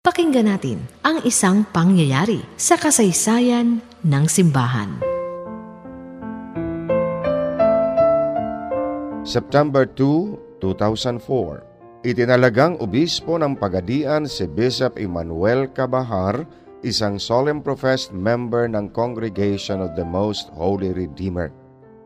Pakinggan natin ang isang pangyayari sa kasaysayan ng simbahan. September 2, 2004 Itinalagang obispo ng Pagadian si Bishop Emmanuel Cabahar, isang solemn professed member ng Congregation of the Most Holy Redeemer.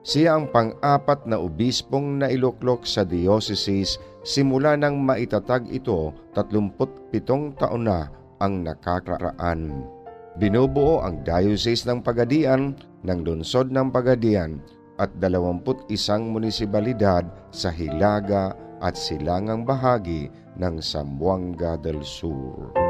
Siya ang pang-apat na obispong nailuklok sa diocese simula nang maitatag ito 37 taon na ang nakakaraan. Binubuo ang diocese ng Pagadian ng lungsod ng Pagadian at 21 munisibalidad sa Hilaga at silangang bahagi ng Zamboanga del Sur.